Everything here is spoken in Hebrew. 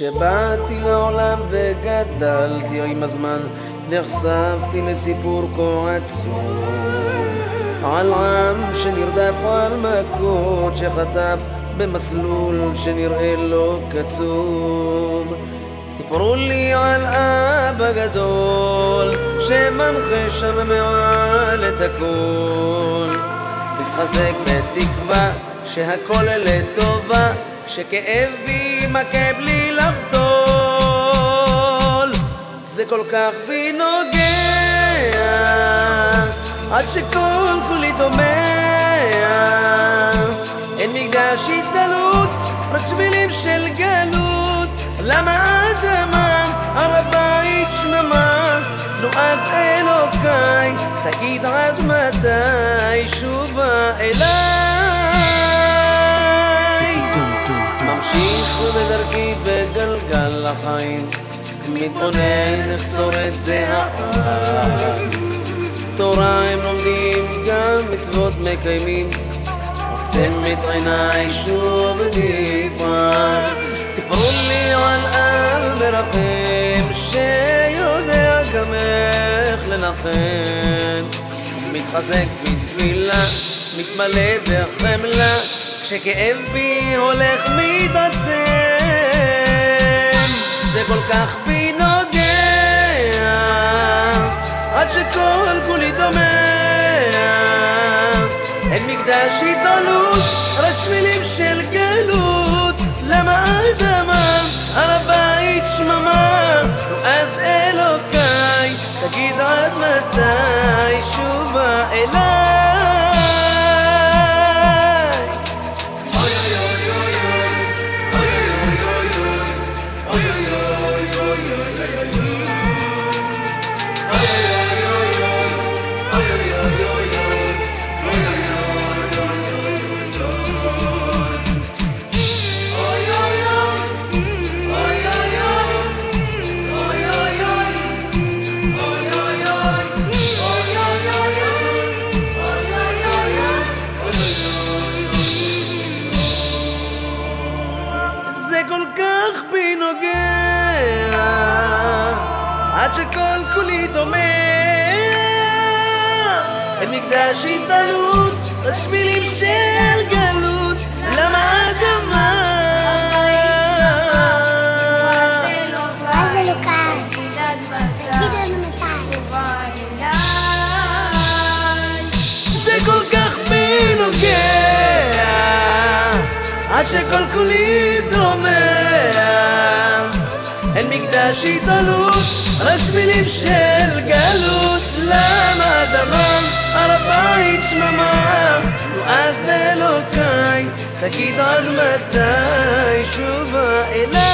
כשבאתי לעולם וגדלתי עם הזמן נחשפתי לסיפור כה עצוב. על עם שנרדף על מכות שחטף במסלול שנראה לו קצוב. סיפרו לי על אבא גדול שמנחה שם מעל את הכל. מתחזק בתקווה שהכל לטובה כשכאב בי מכה בלי לחדול. זה כל כך בי נוגע עד שכל כולי דומע. אין מקדש התעלות רק שבילים של גלות. למה אדמה הר הבית שממה? נו אז אלוקיי תגיד עד מתי שובה אליי החיים. מתבונן איך שורד זה העם. תורה הם לומדים גם מצוות מקיימים. עוצם את עיניי שוב נפרד סיפרו לי על עם מרחם שיודע גם איך לנחם. מתחזק בתפילה מתמלא בחמלה. כשכאב בי הולך מתעצם כך בי נוגע עד שכל כולי דומע אין מקדש התעלות רק שבילים של גלות. למה אדמה על הבית שממה? אז אלוקיי תגיד עד מתי שובה אליי כל כך בי נוגע עד שכל כולי דומע אין מקדש התעלות רק שבילים של גלות. למה אדמה עד שכל כולי דומע אין מקדש התעלות רק שבילים של גלות. למה דמם על הבית שממה? נו אז אלוקיי תגיד עד מתי שובה אליי